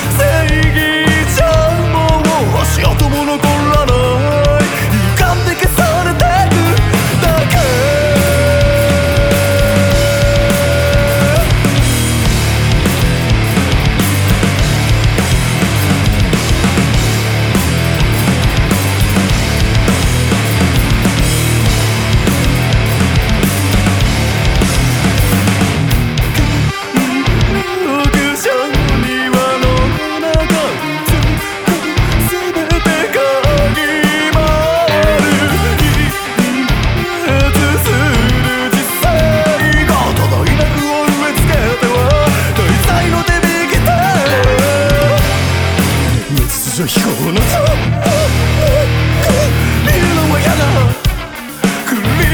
See? の飛行の見るのは嫌だ